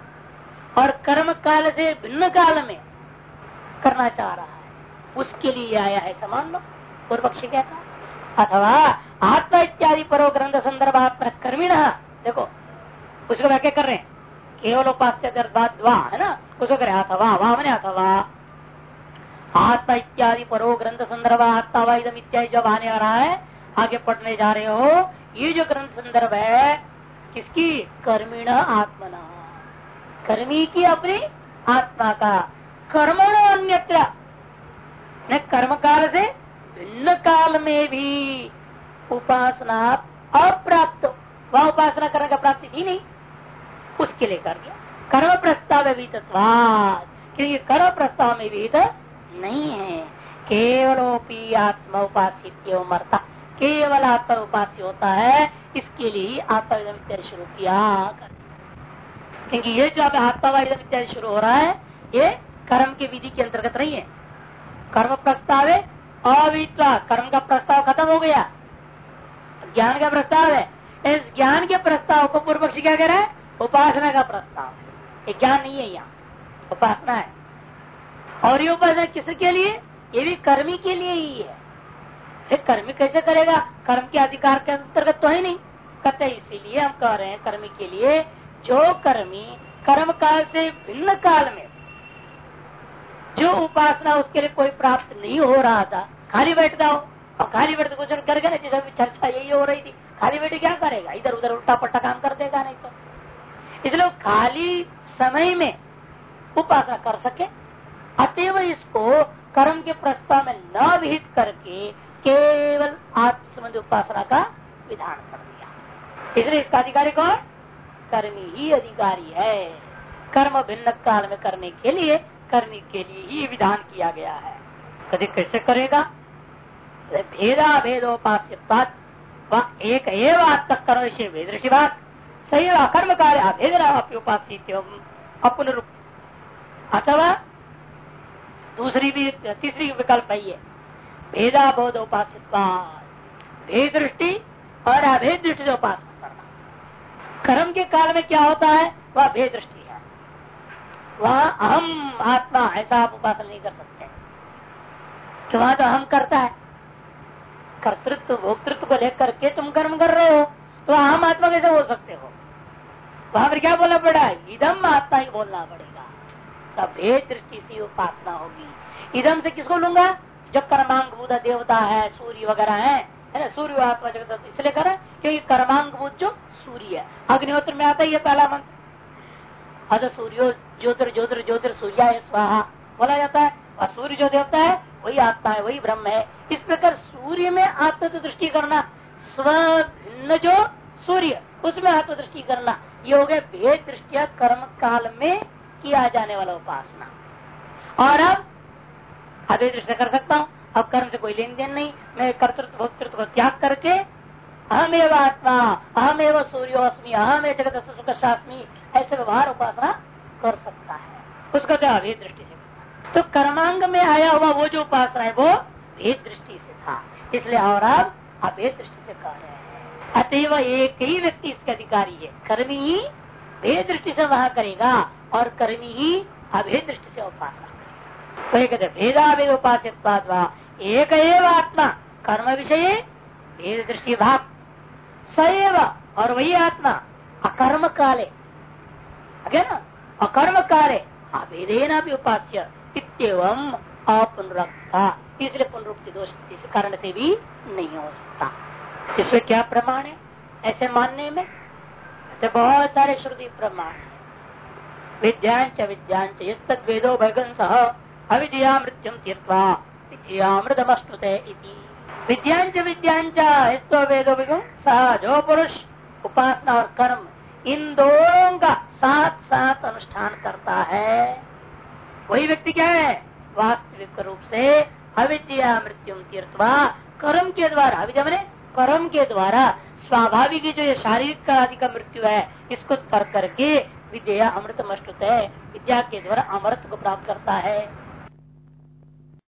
और कर्म काल से भिन्न काल में करना चाह रहा है उसके लिए आया है समान लो पूर्व पक्षी कहता अथवा आत्मा इत्यादि परो ग्रंथ संदर्भात्म कर्मीण देखो, उसको व्याख्या कर रहे हैं। केवल उपास्य है ना? उसको करे अथवा वहाँ मैंने अथवा आत्मा इत्यादि परो ग्रंथ संदर्भ आत्मा इदम इत्यादि जब आने आ रहा है, आगे पढ़ने जा रहे हो, ये जो ग्रंथ संदर्भ है, किसकी? कर्मीण आत्मना। कर्मी की अपनी आत्मा का। कर्मण अन्यत्र कर्म काल से भिन्न काल में भी उपासना अप्राप्त। वह उपासना करने का प्राप्ति थी नहीं। उसके लिए कर दिया। कर्म प्रस्ताव क्योंकि कर्म प्रस्ताव में विहित नहीं है। केवलोपी आत्मा उपास्य मरता। केवल आत्मा उपास्य होता है, इसके लिए आत्मा इत्यादि शुरू किया। क्योंकि ये जो आत्मा इत्यादि शुरू हो रहा है, ये कर्म के विधि के अंतर्गत नहीं है। कर्म प्रस्ताव है अविद्वा कर्म का प्रस्ताव खत्म हो गया। ज्ञान का प्रस्ताव है। इस ज्ञान के प्रस्ताव को पूर्व पक्षी क्या कह रहा है? उपासना का प्रस्ताव। ये ज्ञान नहीं है यहाँ। उपासना है। और ये उपासना किसके लिए? ये भी कर्मी के लिए ही है। फिर कर्मी कैसे करेगा? कर्म के अधिकार के अंतर्गत तो है नहीं। कहते इसीलिए हम कह रहे हैं कर्मी के लिए, जो कर्मी कर्म काल से भिन्न काल में जो उपासना उसके लिए कोई प्राप्त नहीं हो रहा था, खाली बैठ जाओ। और खाली बैठ कुछ करके ना जैसे चर्चा यही हो रही थी। खाली बैठे क्या करेगा? इधर उधर उल्टा पट्टा काम कर देगा नहीं तो। इसलिए खाली समय में उपासना कर सके, अतएव इसको कर्म के प्रस्ताव में न विहित करके केवल आत्म संबंधी उपासना का विधान कर दिया। इसलिए इसका अधिकारी कौन? कर्मी ही अधिकारी है। कर्म भिन्न काल में करने के लिए कर्मी के लिए ही विधान किया गया है। कभी कैसे करेगा? भेदा भेदोपास्य एक एवं वेदृषि बात सही कर्म कार्य अभेद उपास्य अपनुरूप। अथवा दूसरी भी, तीसरी विकल्प है ये। भेदा बोध उपासित भेद दृष्टि और अभेद दृष्टि से उपासना करना। कर्म के काल में क्या होता है? वह भेद दृष्टि वह अहम आत्मा ऐसा आप उपासना नहीं कर सकते। कि वहाँ तो अहम करता है। कर्तृत्व, भोक्तृत्व को लेकर के तुम कर्म कर रहे हो तो अहम आत्मा कैसे बोल सकते हो? वहाँ पर क्या बोलना पड़ा? इदम आत्मा ही बोलना पड़ेगा। तब भेद दृष्टि से उपासना होगी। इदम से किसको लूँगा? जो कर्मांग बुद्ध देवता है, सूर्य वगैरह है है ना? सूर्य आत्मा जगत इसलिए कर क्योंकि कर्मांग बुद्ध जो सूर्य है। अग्निहोत्र में आता ही है पहला मंत्र। अद सूर्यो ज्योतिर ज्योतिर ज्योतिर, सूर्या है, स्वाहा। बोला जाता है, और सूर्य जो देवता है, वही आत्मा है, वही ब्रह्म है। इस प्रकार सूर्य में आत्म दृष्टि करना स्व भिन्न जो सूर्य, उसमें आत्म दृष्टि करना, ये हो गया भेद दृष्टिया कर्म काल में किया जाने वाला उपासना। और अब अभी दृष्टि कर सकता हूँ, अब कर्म से कोई लेन देन नहीं, मैं कर्तृत्व, भोक्तृत्व को त्याग करके अहम एवं आत्मा अहम एवं सूर्योस्मी अहम जगत सुख ऐसे व्यवहार उपासना कर सकता है। उसका क्या अभेद दृष्टि से तो कर्मांग में आया हुआ वो जो उपासना है, वो भेद दृष्टि से था। इसलिए और अब अभेद दृष्टि से कह रहे हैं। अतएव एक ही व्यक्ति इसके अधिकारी है। कर्मी ही भेद दृष्टि से वहाँ करेगा और कर्मी ही अभेद दृष्टि से उपासना वही कहते भेदा भेद उपासित एक आत्मा, कर्म विषय भेद दृष्टि भाग सएव और वही आत्मा, अकर्म काले। ना अकर्म कार्य अभेदेना भी उपास्य। इतम अपुनरक्ता। इसलिए पुनरुक्ति दोष इस कारण से भी नहीं हो सकता। इसमें क्या प्रमाण है? ऐसे मानने में? तो बहुत सारे श्रुति प्रमाण विद्यांच विद्यांच इस वेदो भगन सह अविद्या मृत्यु तीर्थवा विद्यामृतमस्तुते विद्यांच विद्यांच इस्तो वेदो भगन सह जो पुरुष, उपासना और कर्म इन दोनों का साथ साथ अनुष्ठान करता है। वही व्यक्ति क्या है? वास्तविक रूप से अविद्या मृत्यु तीर्थवा कर्म के द्वारा अविद्या मैंने कर्म के द्वारा स्वाभाविक जो ये शारीरिक आदि का मृत्यु है, इसको कर करके विद्या अमृत मष्ट है विद्या के द्वारा अमृत को प्राप्त करता है।